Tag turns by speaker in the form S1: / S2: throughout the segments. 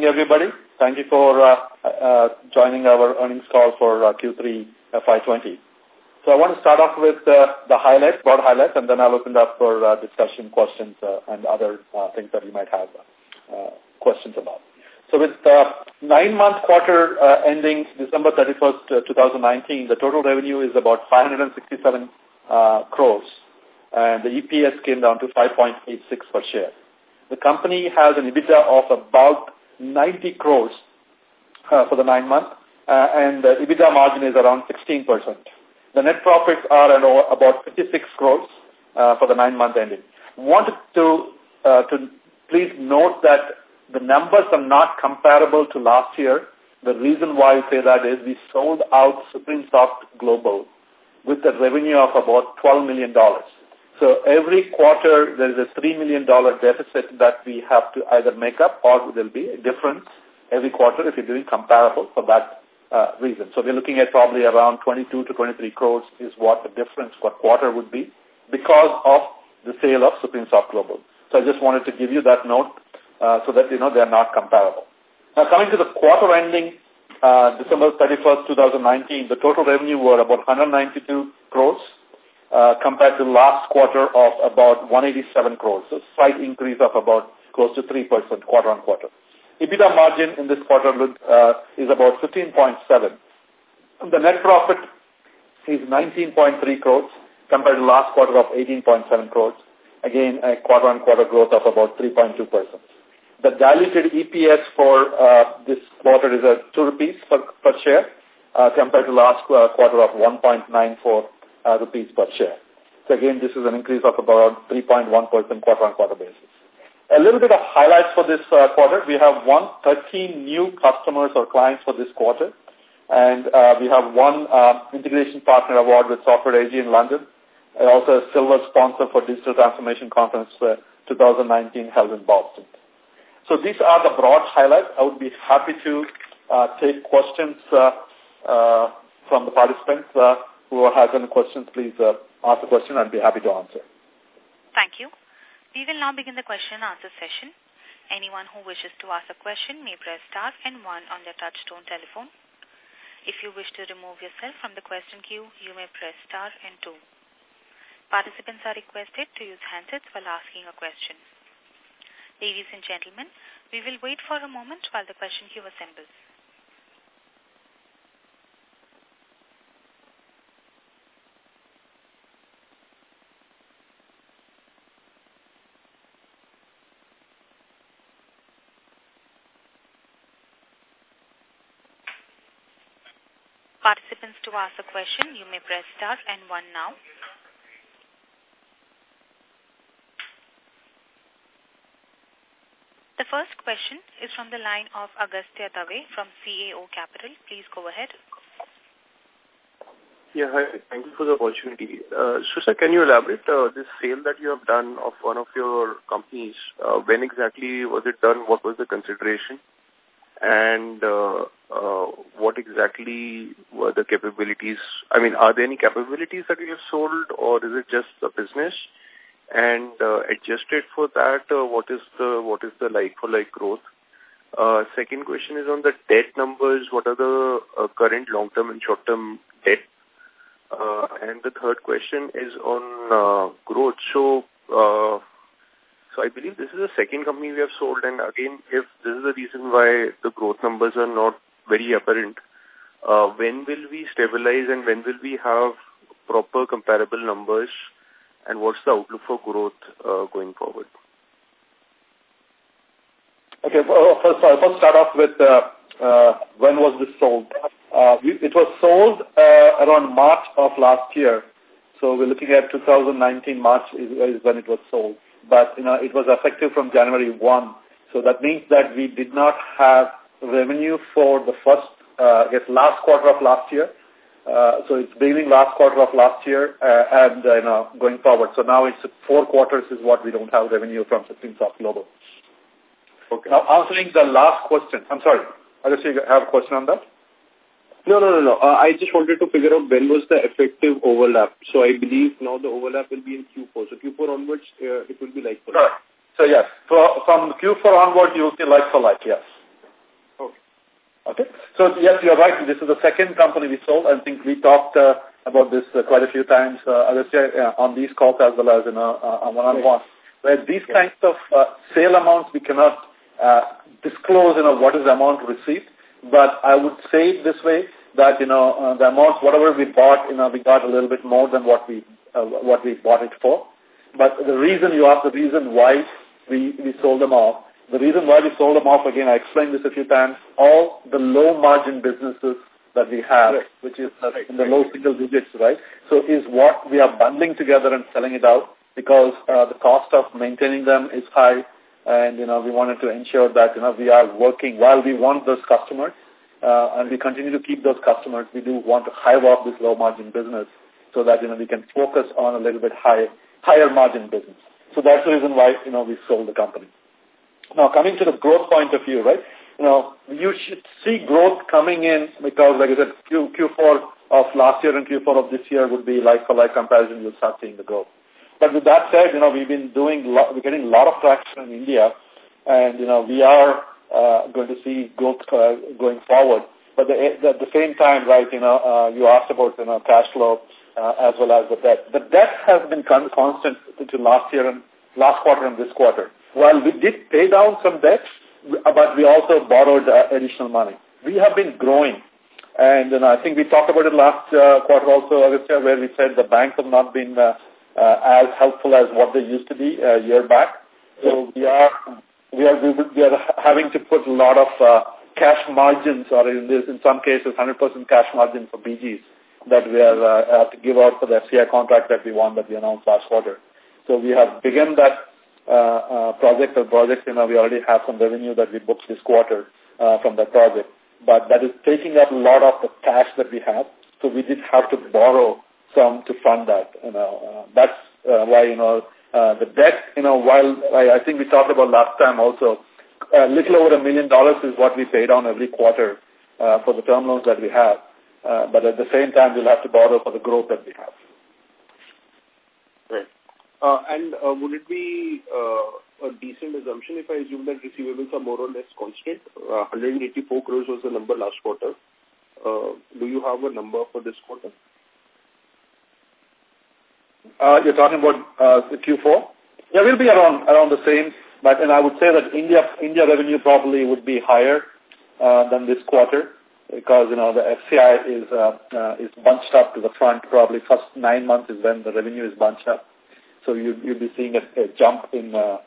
S1: evening, everybody. Thank you for uh, uh, joining our earnings call for uh, Q3 FY20. So I want to start off with uh, the highlights, broad highlights, and then I'll open up for uh, discussion, questions, uh, and other things that you might have questions about. So with the nine-month quarter ending December 31st, 2019, the total revenue is about 567 crores, and the EPS came down to 5.86 per share. The company has an EBITDA of about 90 crores uh, for the nine month, uh, and the EBITDA margin is around 16%. The net profits are about 56 crores uh, for the nine month ending. Wanted to, uh, to please note that the numbers are not comparable to last year. The reason why I say that is we sold out Supreme Soft Global with a revenue of about $12 million. dollars so every quarter there is a $3 million deficit that we have to either make up or there will be a difference every quarter if you're doing comparable for that uh, reason. So we're looking at probably around 22 to 23 crores is what the difference per quarter would be because of the sale of Supreme Soft Global. So I just wanted to give you that note uh, so that you know they are not comparable. Now coming to the quarter ending uh, December 31st, 2019, the total revenue were about 192 crores uh, compared to last quarter of about 187 crores. So slight increase of about close to 3% quarter on quarter. EBITDA margin in this quarter uh, is about 15.7. The net profit is 19.3 crores compared to last quarter of 18.7 crores. Again, a quarter-on-quarter growth of about 3.2%. The diluted EPS for uh, this quarter is at 2 rupees per, per share uh, compared to last uh, quarter of 1.94 uh, rupees per share. So again, this is an increase of about 3.1% quarter-on-quarter basis. A little bit of highlights for this uh, quarter. We have won 13 new customers or clients for this quarter. And uh, we have one uh, um, integration partner award with Software AG in London. And also a silver sponsor for Digital Transformation Conference uh, 2019 held in Boston. So these are the broad highlights. I would be happy to uh, take questions uh, uh, from the participants. Uh, who has any questions, please uh, ask a question and be happy to answer.
S2: Thank you. We will now begin the question and answer session. Anyone who wishes to ask a question may press star and one on their touchtone telephone. If you wish to remove yourself from the question queue, you may press star and two. Participants are requested to use handsets while asking a question. Ladies and gentlemen, we will wait for a moment while the question queue assembles. Participants to ask a question, you may press star and one now. The first question is from the line of Agastya Dave from CAO Capital. Please go ahead.
S3: Yeah, hi. Thank you for the opportunity. Uh, Susa, sir, can you elaborate uh, this sale that you have done of one of your companies? Uh, when exactly was it done? What was the consideration? and uh, uh, what exactly were the capabilities? I mean, are there any capabilities that you have sold or is it just a business? And uh, adjusted for that, uh, what is the what is the like-for-like -like growth? Uh, second question is on the debt numbers. What are the uh, current long-term and short-term debt? Uh, and the third question is on uh, growth. So uh, I believe this is the second company we have sold. And again, if this is the reason why the growth numbers are not very apparent, uh, when will we stabilize and when will we have proper comparable numbers and what's the outlook for growth
S1: uh, going forward? Okay, well, first I'll first start off with uh, uh, when was this sold? Uh, we, it was sold uh, around March of last year. So we're looking at 2019 March is, is when it was sold but you know, it was effective from January 1. So that means that we did not have revenue for the first, uh, I guess, last quarter of last year. Uh, so it's beginning last quarter of last year uh, and uh, you know, going forward. So now it's four quarters is what we don't have revenue from Systemsoft Global. Okay. Now answering the last question. I'm sorry. I just have a question on that. No, no, no, no. Uh, I just wanted to figure out when was the effective overlap. So I believe now the overlap will be in Q4. So Q4 onwards, uh, it will be like for like. Uh, so yes, from Q4 onwards, you will see like for like, yes. Okay. Okay. So yes, you're right. This is the second company we sold. I think we talked uh, about this uh, quite a few times, uh, uh on these calls as well as in uh, a, one-on-one, -on -one, where these yes. kinds of sale amounts we cannot disclose, you know, what is the amount received but I would say it this way, that, you know, uh, the amount, whatever we bought, you know, we got a little bit more than what we, uh, what we bought it for. But the reason you asked, the reason why we, we sold them off, the reason why we sold them off, again, I explained this a few times, all the low-margin businesses that we have, right. which is right. in the right. low single digits, right? So is what we are bundling together and selling it out because uh, the cost of maintaining them is high, and, you know, we wanted to ensure that, you know, we are working while we want those customers uh, and we continue to keep those customers. We do want to hive off this low-margin business so that, you know, we can focus on a little bit high, higher-margin business. So that's the reason why, you know, we sold the company. Now, coming to the growth point of view, right, you know, you should see growth coming in because, like I said, Q, Q4 of last year and Q4 of this year would be like-for-like comparison. You'll start seeing the growth. But with that said, you know, we've been doing, we're getting a lot of traction in India, and, you know, we are uh, going to see growth uh, going forward. But the, the, at the same time, right, you know, uh, you asked about, you know, cash flow uh, as well as the debt. The debt has been constant to last year and last quarter and this quarter. While we did pay down some debt, but we also borrowed uh, additional money. We have been growing. And, and I think we talked about it last uh, quarter also, Agastya, where we said the banks have not been uh, uh, as helpful as what they used to be a year back. So we are we are we are having to put a lot of uh, cash margins, or in this, in some cases, 100% cash margin for BGs that we are uh, have to give out for the FCI contract that we won that we announced last quarter. So we have begun that uh, uh, project or projects. You know, we already have some revenue that we booked this quarter uh, from that project, but that is taking up a lot of the cash that we have. So we did have to borrow to fund that. You know, uh, that's uh, why you know uh, the debt. You know, while I, I think we talked about last time also, a little over a million dollars is what we pay down every quarter uh, for the term loans that we have. Uh, but at the same time, we'll have to borrow for the growth that we have.
S3: Right. Uh, and uh, would it be uh, a decent assumption if I assume that receivables are more or less constant? Uh, 184 crores was the number last quarter. Uh, do you have a number for this quarter?
S1: Uh, you're talking about uh, Q4? Yeah, we'll be around around the same. But and I would say that India India revenue probably would be higher uh, than this quarter because you know the FCI is uh, uh, is bunched up to the front. Probably first nine months is when the revenue is bunched up. So you you'll be seeing a, a jump in, uh,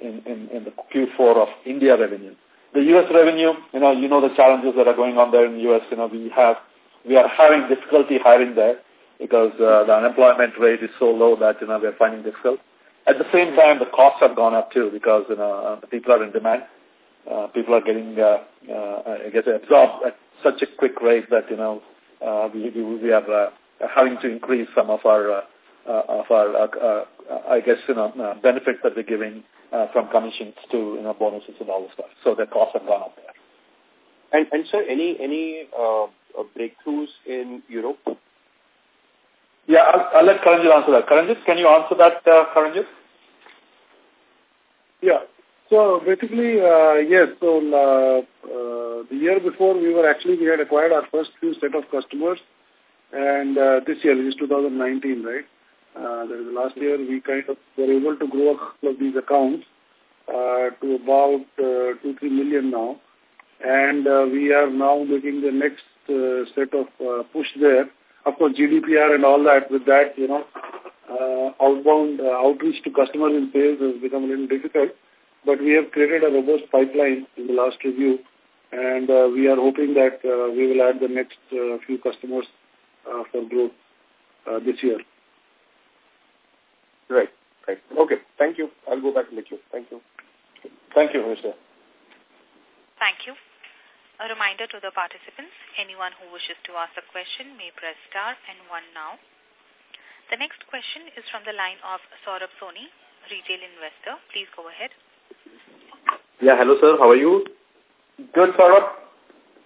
S1: in in in the Q4 of India revenue. The U.S. revenue, you know, you know the challenges that are going on there in the U.S. You know, we have we are having difficulty hiring there because uh, the unemployment rate is so low that, you know, we're finding difficult. At the same time, the costs have gone up too because, you know, uh, people are in demand. Uh, people are getting, uh, uh, I guess, absorbed at such a quick rate that, you know, uh, we, we, we uh, are uh, having to increase some of our, uh, uh, of our, uh, uh, I guess, you know, uh, benefits that we're giving uh, from commissions to, you know, bonuses and all this stuff. So the costs have gone up
S3: there. And, and sir, any, any uh, breakthroughs in Europe?
S1: Yeah, I'll, I'll let Karanjit answer that. Karanjit, can you answer that, uh, Karanjit?
S3: Yeah. So basically, uh, yes. So uh, uh the year before, we were actually we had acquired our first few set of customers, and uh, this year is 2019, right? Uh, that is the last year we kind of were able to grow a couple of these accounts uh, to about uh, two three million now, and uh, we are now making the next uh, set of uh, push there of course, GDPR and all that, with that, you know, uh, outbound uh, outreach to customers in sales has become a little difficult. But we have created a robust pipeline in the last review, and uh, we are hoping that uh, we will add the next uh, few customers uh, for growth uh, this year. Right, right. Okay, thank you. I'll go back to the queue. Thank you. Thank you, Mr.
S2: Thank you. A reminder to the participants, anyone who wishes to ask a question may press star and one now. The next question is from the line of Saurabh Soni, retail investor. Please go ahead.
S4: Yeah, hello sir, how are you? Good, Saurabh.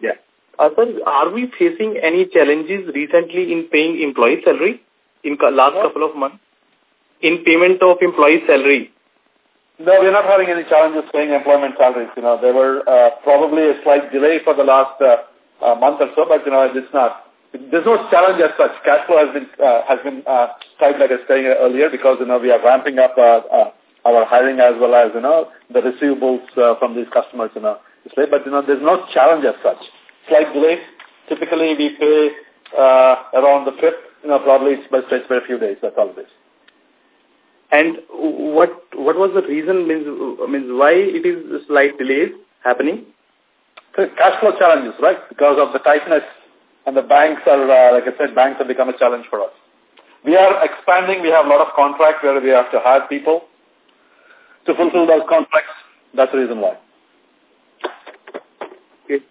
S4: Yeah. Uh, sir, are we facing any challenges recently in paying employee salary in last couple of months? In payment of employee salary? No, we're not having any challenges paying employment salaries. You know, there were uh, probably a
S1: slight delay for the last uh, uh, month or so, but you know, it's not. There's no challenge as such. Cash flow has been uh, has been uh, tight, like I was saying earlier, because you know we are ramping up uh, uh, our hiring as well as you know the receivables uh, from these customers. You know, but you know there's no challenge as such. Slight delay. Typically, we pay uh, around the fifth.
S4: You know, probably it's by stretch by a few days. That's all it is. And what what was the reason, means, means why it is slight delays happening? So cash flow challenges, right? Because of the tightness and the banks are, uh, like I said, banks have become
S1: a challenge for us. We are expanding. We have a lot of contracts where we have to hire people
S4: to fulfill those contracts. That's the reason why. Okay.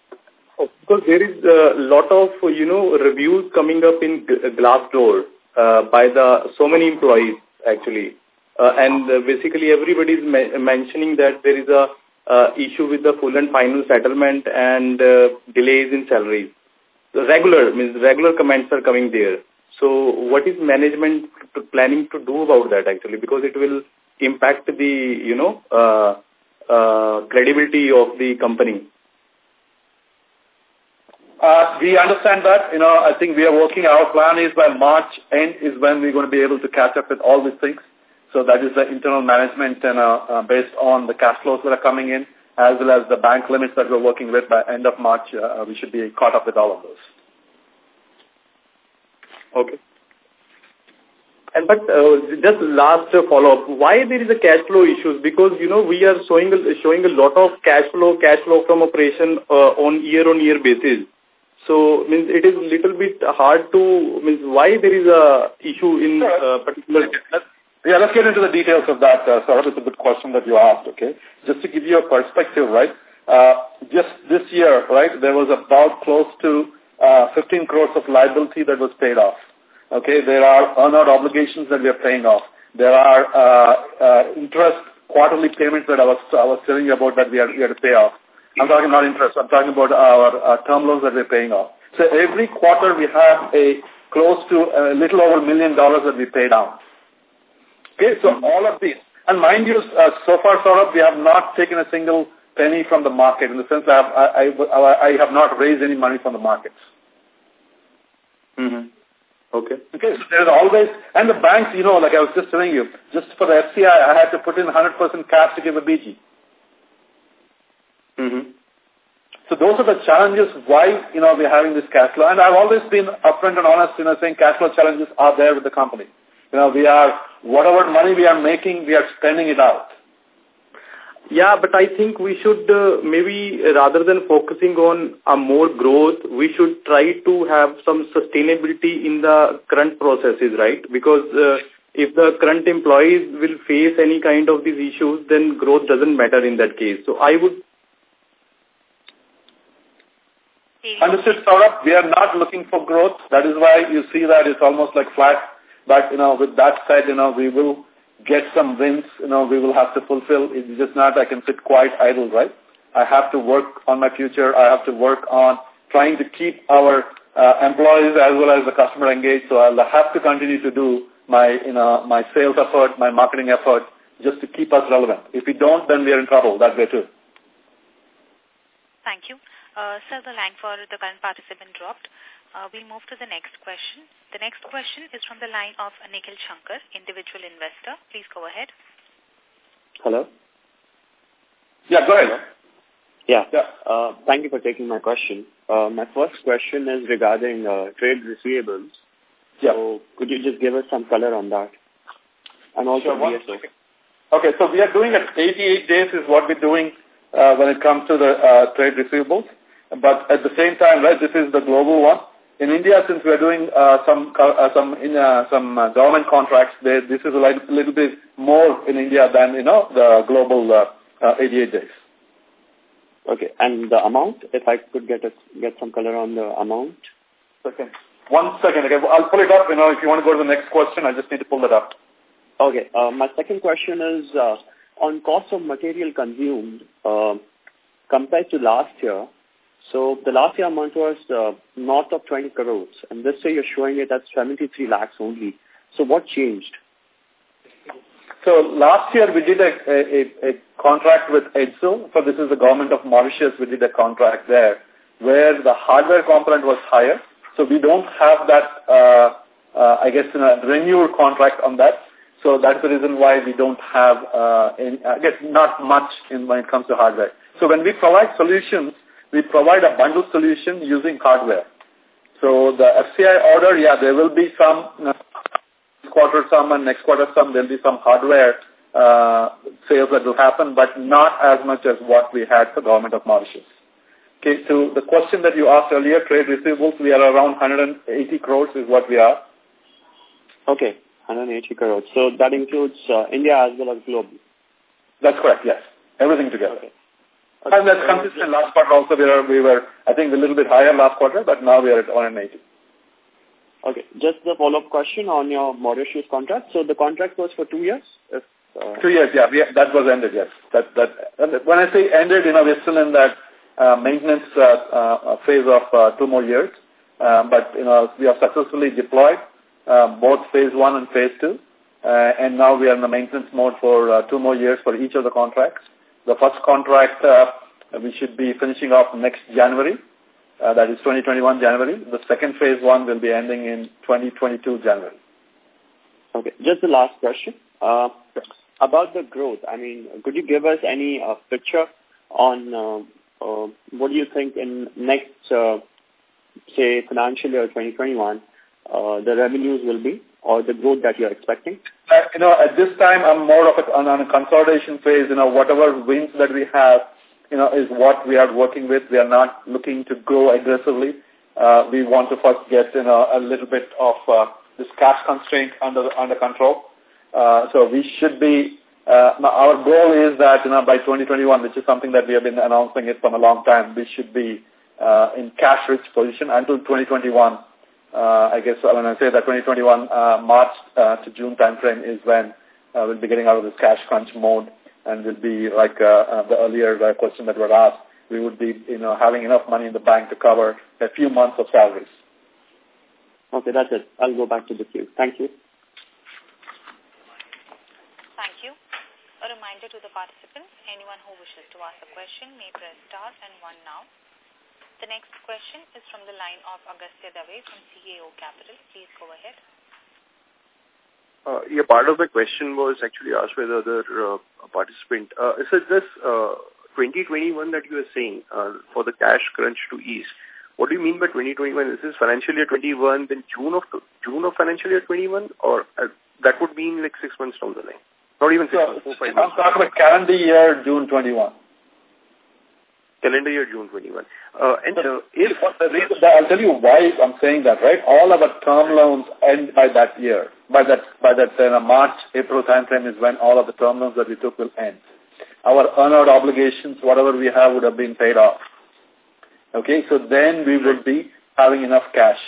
S4: Oh, because there is a lot of, you know, reviews coming up in Glassdoor uh, by the so many employees, actually. Uh, and uh, basically everybody is me mentioning that there is a uh, issue with the full and final settlement and uh, delays in salaries. regular means regular comments are coming there. So what is management planning to do about that actually? Because it will impact the you know uh, uh, credibility of the company.
S1: Uh, we understand that. You know, I think we are working. Our plan is by March end is when we're going to be able to catch up with all these things. So that is the internal management and uh, uh, based on the cash flows that are coming in as well as the bank limits that we're working with by end of March, uh, uh we should be caught up with all of those.
S4: Okay. And but uh, just last uh, follow-up, why there is a cash flow issues? Because, you know, we are showing, showing a lot of cash flow, cash flow from operation uh, on year-on-year -year basis. So means it is a little bit hard to, means why there is a issue in particular... Yeah, let's get into the details of that, uh,
S1: Saurabh. It's a good question that you asked, okay? Just to give you a perspective, right, uh, just this year, right, there was about close to uh, 15 crores of liability that was paid off. Okay, there are earn-out obligations that we are paying off. There are uh, uh, interest quarterly payments that I was, I was telling you about that we are we are to pay off. I'm talking not interest. I'm talking about our uh, term loans that we're paying off. So every quarter we have a close to a little over a million dollars that we pay down. Okay, so all of these. And mind you, uh, so far, Saurabh, we have not taken a single penny from the market in the sense I have, I, I, I have not raised any money from the markets. Mm -hmm. Okay. Okay, so there's always, and the banks, you know, like I was just telling you, just for the FCI, I had to put in 100% cash to give a BG. Mm -hmm. So those are the challenges why, you know, we're having this cash flow. And I've always been upfront and honest, you know, saying cash flow challenges are there with the company. You know, we are, whatever money we are making, we are spending it
S4: out. Yeah, but I think we should uh, maybe rather than focusing on a more growth, we should try to have some sustainability in the current processes, right? Because uh, if the current employees will face any kind of these issues, then growth doesn't matter in that case. So I would... Understood, Saurabh. We are not looking for growth. That is why you see that
S1: it's almost like flat but, you know, with that said, you know, we will get some wins, you know, we will have to fulfill. It's just not I can sit quite idle, right? I have to work on my future. I have to work on trying to keep our uh, employees as well as the customer engaged. So I'll have to continue to do my, you know, my sales effort, my marketing effort, just to keep us relevant. If we don't, then we are in trouble that way too.
S2: Thank you. Uh, sir, the line for the current participant dropped. Uh, we'll move to the next question. The next question is from the line of Nikhil Shankar, individual investor. Please go ahead.
S5: Hello? Yeah, go ahead. Yeah. yeah. Uh, thank you for taking my question. Uh, my first question is regarding uh, trade receivables. Yeah. So could you just give us some color on that?
S1: And also sure, DSO. Okay, so we are doing at 88 days is what we're doing uh, when it comes to the uh, trade receivables. But at the same time, right, this is the global one in India, since we are doing uh, some uh, some in, uh, some uh, government contracts, this is a little, little bit more in India than you know the global uh, uh, 88 days. Okay, and the amount,
S5: if I could get a, get some color on the amount.
S1: Okay, one second. Okay, I'll pull it up. You know, if you want to go to the next question, I just need to pull that up. Okay, uh, my second question is uh,
S5: on cost of material consumed uh, compared to last year so the last year amount was uh, north of 20 crores, and this year you're showing it at 73 lakhs only. So what changed?
S1: So last year we did a, a, a contract with EDSO. So this is the government of Mauritius. We did a contract there where the hardware component was higher. So we don't have that, uh, uh, I guess, in a renewed contract on that. So that's the reason why we don't have, uh, I guess, not much in when it comes to hardware. So when we provide solutions, we provide a bundle solution using hardware. So the FCI order, yeah, there will be some uh, quarter some and next quarter some, there will be some hardware uh, sales that will happen, but not as much as what we had for government of Mauritius. Okay, so the question that you asked earlier, trade receivables, we are around 180 crores is what we are.
S5: Okay, 180 crores. So that includes uh, India as well as global.
S1: That's correct, yes. Everything together. Okay. And that's consistent. Last quarter also we were, we were, I think, a little bit higher last quarter, but now we are at 190. Okay. Just the
S5: follow-up question on your Mauritius contract. So the contract was for two years? If, uh... Two years, yeah.
S1: We, that was ended, yes. That, that, when I say ended, you know, we're still in that uh, maintenance uh, uh, phase of uh, two more years. Uh, but, you know, we have successfully deployed uh, both phase one and phase two. Uh, and now we are in the maintenance mode for uh, two more years for each of the contracts. The first contract uh, we should be finishing off next January. Uh, that is 2021 January. The second phase one will be ending in 2022 January. Okay. Just the last question.
S5: Uh, about the growth, I mean, could you give us any uh, picture on uh, uh, what do you think in next, uh, say, financial year 2021, uh, the revenues will be? or the growth that you're expecting?
S1: Uh, you know, at this time, I'm more of a, on, on a consolidation phase. You know, whatever wins that we have, you know, is what we are working with. We are not looking to grow aggressively. Uh, we want to first get, you know, a little bit of uh, this cash constraint under under control. Uh, so we should be, uh, our goal is that, you know, by 2021, which is something that we have been announcing it from a long time, we should be uh, in cash-rich position until 2021 uh, I guess uh, when I say that 2021 uh, March to June timeframe is when we'll be getting out of this cash crunch mode and will be like the earlier question that was asked, we would be you know having enough money in the bank to cover a few months of salaries. Okay, that's it. I'll go back to the queue. Thank you.
S2: Thank you. A reminder to the participants, anyone who wishes to ask a question may press star and one now. The next question is from the line of Agastya Dave from CAO Capital. Please go ahead.
S3: Uh, yeah, part of the question was actually asked by the other uh, participant. Uh, it this uh, 2021 that you are saying uh, for the cash crunch to ease, what do you mean by 2021? Is this financial year 21, then June of June of financial year 21, or uh, that would mean like six months down the line? Not even six so, months. i
S1: I'm talking about calendar year June 21 calendar year June 21. Uh, and uh, so if... The reason, I'll tell you why I'm saying that, right? All of our term loans end by that year. By that, by that a uh, March, April timeframe is when all of the term loans that we took will end. Our earn obligations, whatever we have, would have been paid off. Okay, so then we would be having enough cash.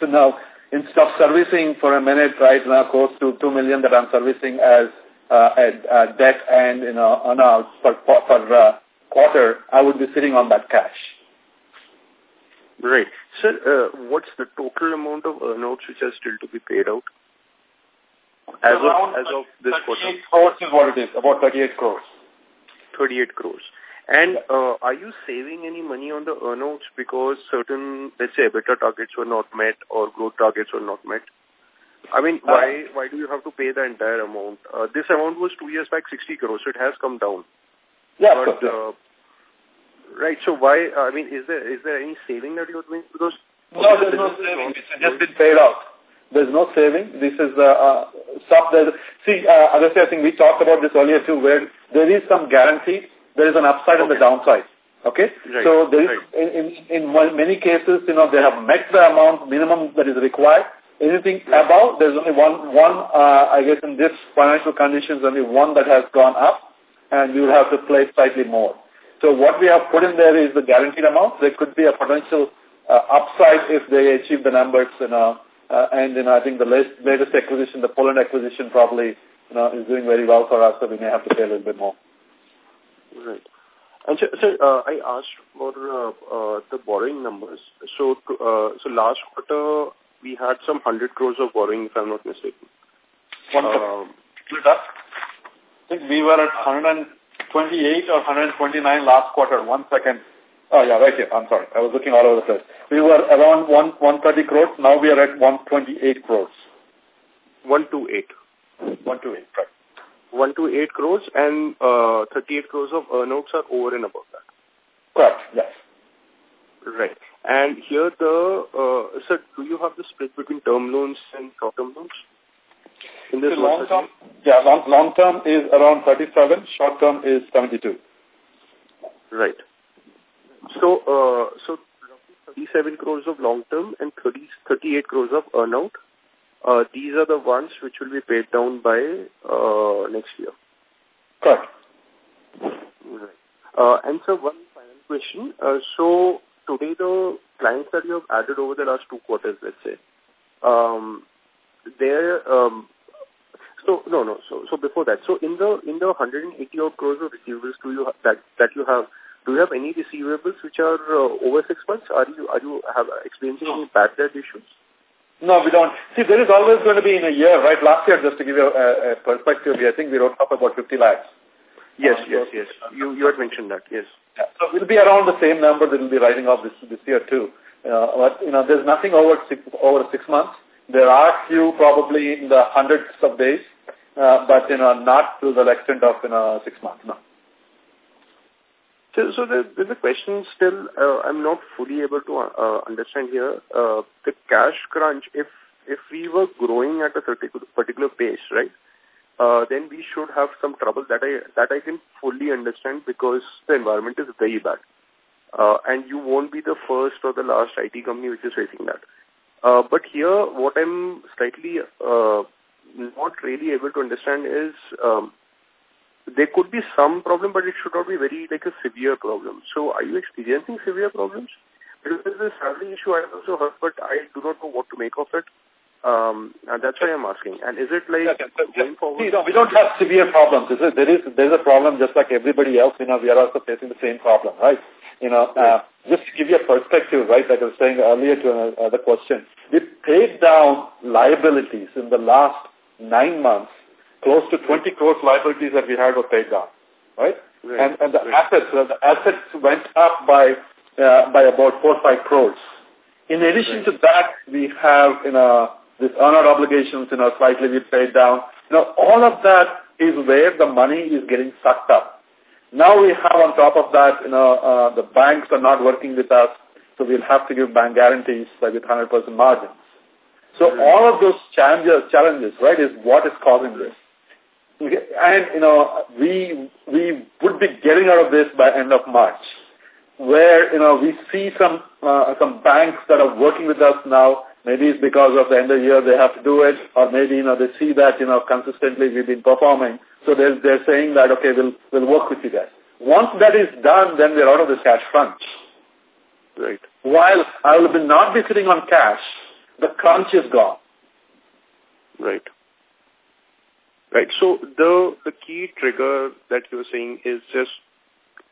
S1: So now, instead of servicing for a minute, right now, close to $2 that I'm servicing as uh, a, a debt and, you know, earn-out for, for, for uh, quarter, I would be sitting on that cash.
S3: Right. Sir, uh, what's the total amount of earnouts which are still to be paid out?
S1: As of, as of this quarter? 38 crores is what it is,
S3: about 38 crores. 38 crores. And uh, are you saving any money on the earnouts because certain, let's say, better targets were not met or growth targets were not met? I mean, why uh. why do you have to pay the entire amount? Uh, this amount was two years back 60 crores, so it has come down. Yeah, but, uh, right. So why? Uh, I mean,
S1: is there is there any saving that you're doing? Because no, there's no saving. It's just been paid out. There's no saving. This is uh, uh stuff that see. Uh, guess I think we talked about this earlier too, where there is some guarantee. There is an upside okay. and the downside. Okay, right. so there is right. in, in in many cases, you know, they have met the amount minimum that is required. Anything above, there's only one one. Uh, I guess in this financial conditions, only one that has gone up and we will have to play slightly more. So what we have put in there is the guaranteed amount. There could be a potential uh, upside if they achieve the numbers, you know, uh, and you know, I think the latest, latest acquisition, the Poland acquisition probably, you know, is doing very well for us, so we may have to pay a little bit more.
S3: Right. And so, so uh, I asked for uh, uh, the borrowing numbers. So, uh, so last quarter we had some hundred crores of borrowing, if I'm not mistaken. One. Um,
S1: think we were at 128 or 129 last quarter. One second. Oh, yeah, right here. I'm sorry. I was looking all over the place. We were around 130 crores. Now we are at 128 crores. 128. 128, right. 128 crores
S3: and uh, 38 crores of earnouts are over and above that. Correct, yes. Right. And here the, uh, sir, do you have the split between term loans
S1: and short-term loans?
S3: In this the long-term
S1: yeah, long, long term is around 37, short term is 72. Right. So,
S3: uh, so 37 crores of long term and 30, 38 crores of earn out. Uh, these are the ones which will be paid down by uh, next year. Correct.
S5: Right.
S3: Uh, and so one final question. Uh, so today the clients that you have added over the last two quarters, let's say, um, are um, so no, no. So so before that, so in the in the 180 odd crores of receivables do you that that you have, do you have any receivables which are uh,
S1: over six months? Are you are you have experiencing any bad debt issues? No, we don't. See, there is always going to be in a year, right? Last year, just to give you a, a perspective, I think we wrote up about 50 lakhs. Yes, um, yes, yes. You you had mentioned that. Yes. Yeah. So it will be around the same number that will be writing off this this year too. Uh, but you know, there's nothing over six, over six months. There are few probably in the hundreds of days, uh, but, you know, not to the extent of, you know, six months, no.
S3: So, the the question still uh, I'm not fully able to uh, understand here. Uh, the cash crunch, if if we were growing at a particular pace, right, uh, then we should have some trouble that I that I can fully understand because the environment is very bad. Uh, and you won't be the first or the last IT company which is facing that. Uh, but here, what I'm slightly uh, not really able to understand is um, there could be some problem, but it should not be very like a severe problem. So are you experiencing severe problems? Because this is salary issue I also heard, but I do not know what to make of it. Um,
S1: and that's why I'm asking. And is it like going forward? See, no, we don't have severe problems. There is there is a problem just like everybody else. You know, we are also facing the same problem, right? You know, uh, just to give you a perspective, right, like I was saying earlier to another uh, question, we paid down liabilities in the last nine months. Close to 20 crores liabilities that we had were paid down, right? right. And, and the right. assets, uh, the assets went up by uh, by about four five crores. In addition right. to that, we have in our this honor obligations, you know, slightly we paid down. You know, all of that is where the money is getting sucked up. Now we have on top of that, you know, uh, the banks are not working with us, so we'll have to give bank guarantees like, with 100% margins. So mm -hmm. all of those challenges, challenges, right, is what is causing this. And, you know, we, we would be getting out of this by end of March, where, you know, we see some, uh, some banks that are working with us now. Maybe it's because of the end of the year they have to do it, or maybe, you know, they see that, you know, consistently we've been performing so they're, they're saying that, okay, we'll, we'll work with you guys. Once that is done, then we're out of this cash crunch. Right. While I will be not be sitting on cash, the crunch is gone. Right. Right. So the the key trigger
S3: that you're saying is just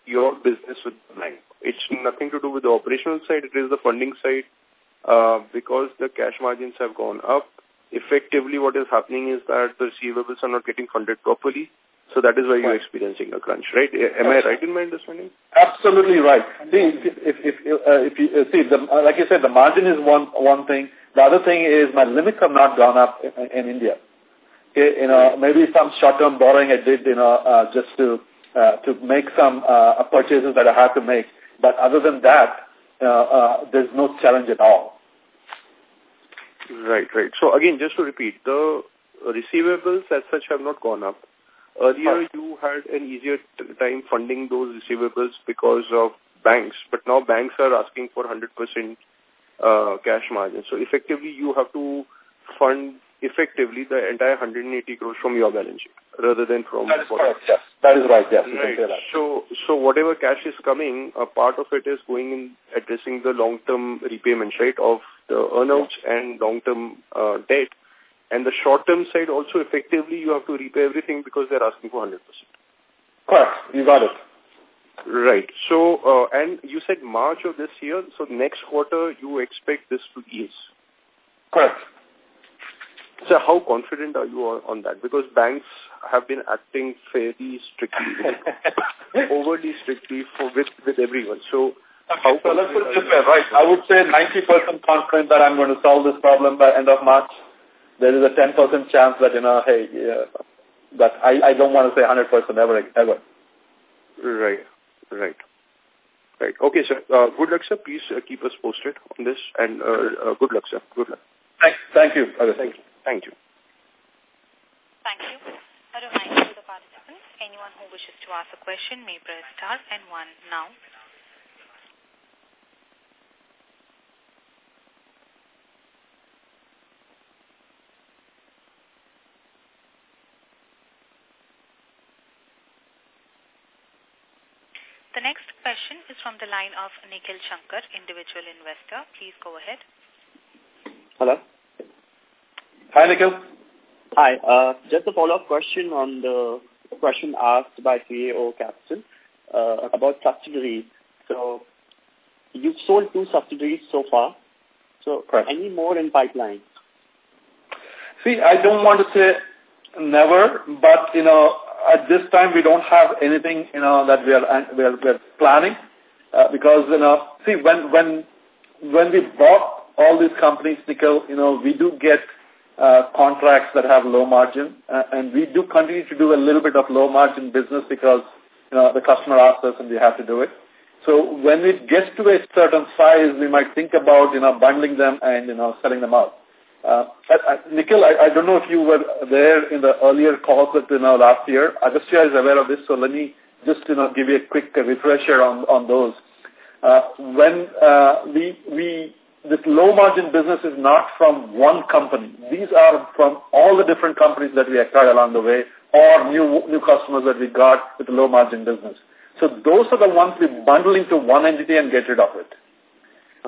S3: your business with the bank. It's nothing to do with the operational side. It is the funding side. Uh, because the cash margins have gone up, effectively what is happening is that the receivables are not getting funded properly. So that is why you're experiencing a crunch, right? Am I right in
S1: my understanding? Absolutely right. See, if, if, uh, if you, uh, see, the, uh, like you said, the margin is one one thing. The other thing is my limits have not gone up in, in India. Okay, eh, you know, maybe some short-term borrowing I did, you know, uh, just to uh, to make some uh, purchases that I had to make. But other than that, there's no challenge at all. Right, right. So again, just to repeat, the receivables as such have not gone up. Earlier, you
S3: had an easier time funding those receivables because of banks, but now banks are asking for 100% uh, cash margin. So effectively, you have to fund effectively the entire 180 crores from your balance sheet rather than from... That is correct, yes. That is right, yes. Right. So, so whatever cash is coming, a part of it is going in addressing the long-term repayments, right, of the earnouts and long-term uh, debt. And the short-term side also effectively you have to repay everything because they're asking for 100%. Correct. You got it. Right. So, uh, and you said March of this year. So next quarter you expect this to ease. Correct. So how confident are you on that? Because banks have been acting fairly
S1: strictly, overly strictly for with, with everyone. So
S3: Okay. So let's
S1: put it this way, right? I would say 90% confident that I'm going to solve this problem by end of March. There is a 10% chance that, you know, hey, yeah, but I, I don't want to say 100% ever, ever.
S3: Right, right.
S1: Right. Okay, sir. Uh, good luck, sir.
S3: Please uh, keep us posted on this. And uh, uh good luck, sir. Good luck. Thanks. Thank you. Okay. Thank
S5: you. Thank you. Thank you.
S2: A reminder to the participants, anyone who wishes to ask a question may press star and one now. next question is from the line of Nikhil Shankar, individual investor. Please go ahead.
S5: Hello. Hi, Nikhil. Hi. Uh, just a follow-up question on the question asked by CAO Capital uh, about subsidiaries. So you've sold two subsidiaries so far. So Correct. any more in pipeline?
S1: See, I don't want to say never, but, you know, at this time, we don't have anything, you know, that we are, we are, we are planning uh, because, you know, see, when, when, when we bought all these companies, Nikhil, you know, we do get uh, contracts that have low margin, uh, and we do continue to do a little bit of low margin business because, you know, the customer asks us and we have to do it. So when it gets to a certain size, we might think about, you know, bundling them and, you know, selling them out. Uh, Nikhil, I, I, don't know if you were there in the earlier calls that you know, last year. Agastya is aware of this, so let me just you know, give you a quick refresher on, on those. Uh, when uh, we, we, this low-margin business is not from one company. These are from all the different companies that we acquired along the way or new, new customers that we got with low-margin business. So those are the ones we bundle into one entity and get rid of it.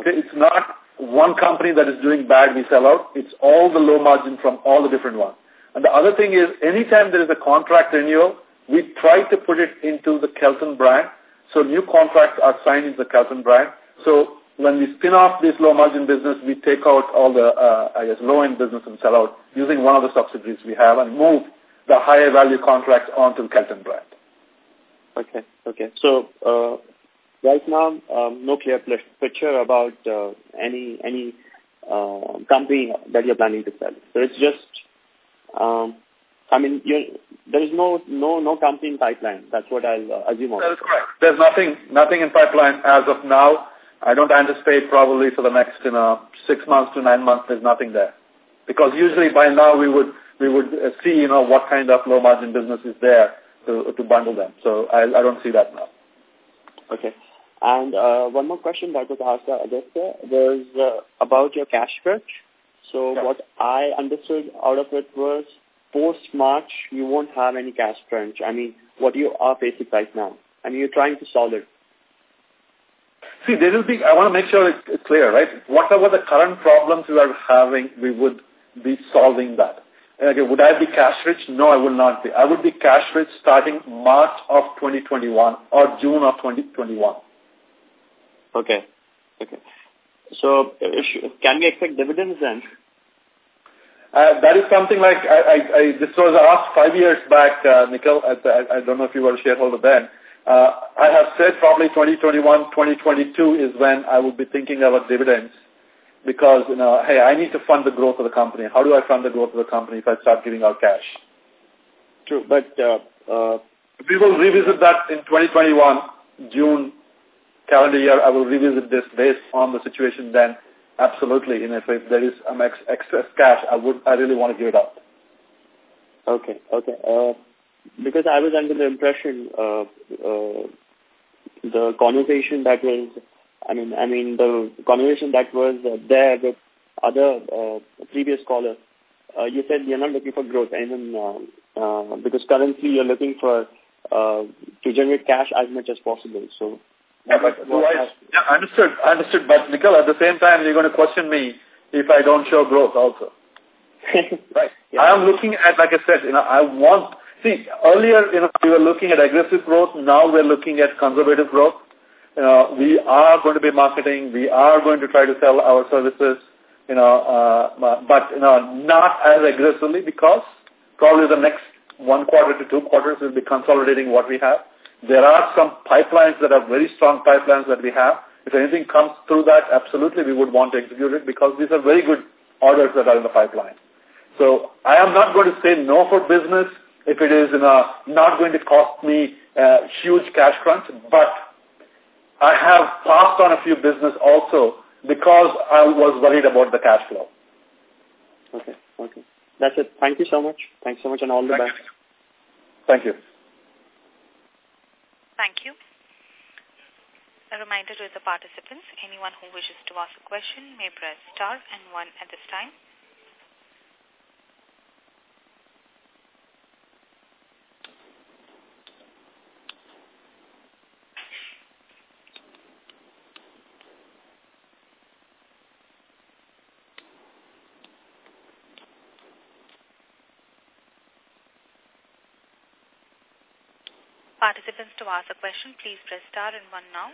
S1: Okay, it's not one company that is doing bad, we sell out. It's all the low margin from all the different ones. And the other thing is, anytime there is a contract renewal, we try to put it into the Kellton brand. So new contracts are signed in the Kellton brand. So when we spin off this low-margin business, we take out all the, uh, I guess, low-end business and sell out using one of the subsidiaries we have and move the higher-value contracts onto the Kellton brand. Okay, okay. So uh, Right now, um, no clear
S5: picture about uh, any any uh, company that you're planning to sell. So it's just, um, I mean, there is no no no company in pipeline.
S1: That's what I'll uh, assume. That is correct. There's nothing nothing in pipeline as of now. I don't anticipate probably for the next you know six months to nine months. There's nothing there, because usually by now we would we would uh, see you know what kind of low margin business is there to to bundle them. So I I don't see that now. Okay.
S5: And uh, one more question that was asked uh, Aditya was uh, about your cash stretch. So yeah. what I understood out of it was post-March, you won't have any cash crunch. I mean, what you are facing right now. I mean, you're trying to solve it.
S1: See, there will be, I want to make sure it's clear, right? Whatever the current problems we are having, we would be solving that. Okay, would I be cash rich? No, I will not be. I would be cash rich starting March of 2021 or June of 2021. Okay. Okay. So can we expect dividends then? Uh, that is something like, I, I, I, this was asked five years back, uh, Nikhil, I, I, I don't know if you were a shareholder then. Uh, I have said probably 2021, 2022 is when I would be thinking about dividends because, you know, hey, I need to fund the growth of the company. How do I fund the growth of the company if I start giving out cash? True, but... Uh, uh, we will revisit that in 2021, June calendar year, I will revisit this based on the situation then. Absolutely. And if, if there is um, ex excess cash, I would, I really want to give it up.
S5: Okay. Okay. Uh,
S1: because I was under the impression,
S5: uh, uh, the conversation that was, I mean, I mean, the conversation that was uh, there with other uh, previous caller, uh, you said you're not looking for growth. uh, uh, because currently you're looking for to generate cash as much as possible. So
S1: I, yeah, understood, understood. But, Nikhil, at the same time, you're going to question me if I don't show growth also. right. Yeah. I am looking at, like I said, you know, I want, see, earlier, you know, we were looking at aggressive growth. Now we're looking at conservative growth. You know, we are going to be marketing. We are going to try to sell our services, you know, uh, uh but, you know, not as aggressively because probably the next one quarter to two quarters we'll be consolidating what we have. There are some pipelines that are very strong pipelines that we have. If anything comes through that, absolutely we would want to execute it because these are very good orders that are in the pipeline. So I am not going to say no for business if it is a, not going to cost me a huge cash crunch, but I have passed on a few business also because I was worried about the cash flow. Okay, okay.
S5: That's it. Thank you so much. Thanks so much and all Thank the best. You. Thank you.
S2: Thank you. A reminder to the participants, anyone who wishes to ask a question may press star and one at this time. Participants to ask a question, please press star and one now.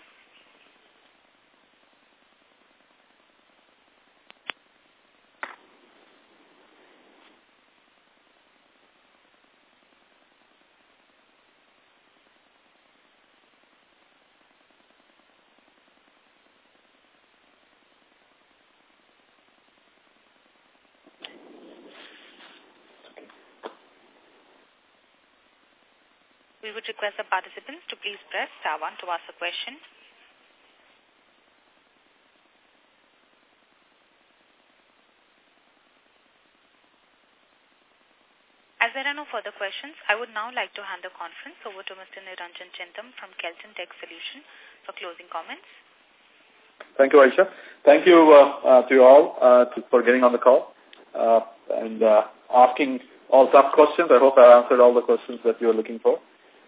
S2: We would request the participants to please press star one to ask a question. As there are no further questions, I would now like to hand the conference over to Mr. Niranjan Chintam from Kellton Tech Solution for closing comments.
S1: Thank you, Aisha. Thank you uh, uh, to you all uh, to, for getting on the call uh, and uh, asking all tough questions. I hope I answered all the questions that you were looking for.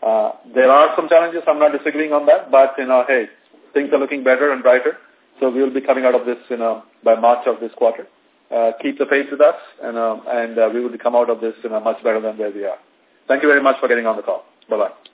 S1: Uh, there are some challenges, I'm not disagreeing on that, but, you know, hey, things are looking better and brighter. So we will be coming out of this, you know, by March of this quarter. Uh, keep the pace with us, and, um, and uh, we will come out of this, you know, much better than where we are. Thank you very much for getting on the call. Bye-bye.